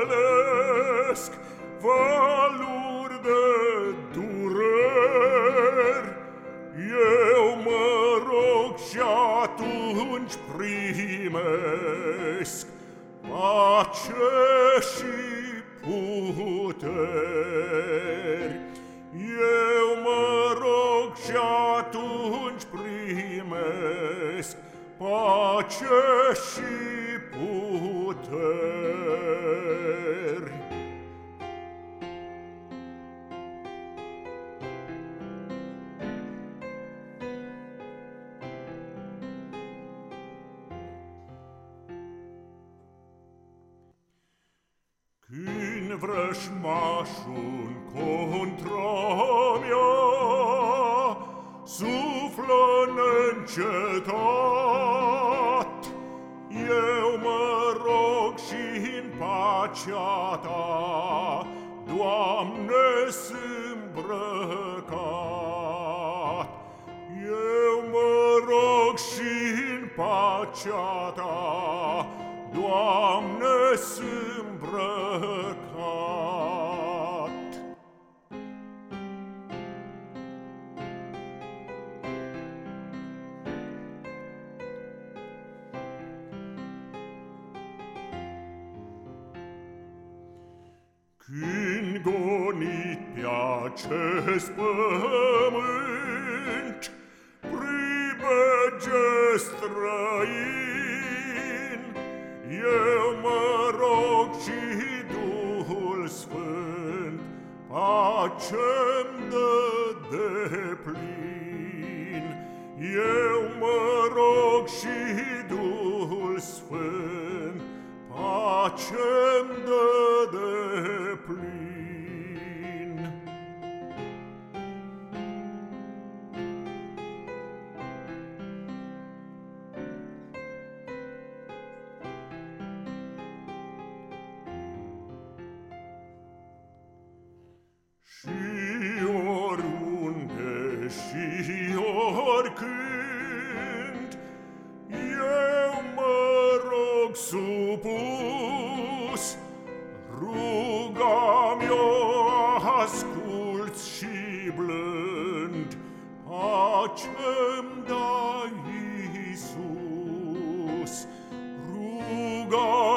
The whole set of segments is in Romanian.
năvălesc valuri de dureri. Eu mă rog și atunci primesc pace și puteri. Eu mă rog și atunci primesc pace și puteri. Când vrășmașul contra mea suflă neîncetat, pacea ta, Doamne, îmbrăcat. Eu mă rog și în pacea ta, Doamne, îmbrăcat. Când gonit pe acest pământ, Pribege străin, Eu mă rog și Duhul Sfânt, Pace-mi dă deplin. Eu mă rog și Duhul Sfânt, Pace-mi dă deplin. Și oriunde și oricând Eu mă rog supus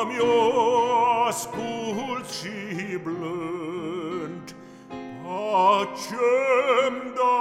mea, ascult și blând, pacem da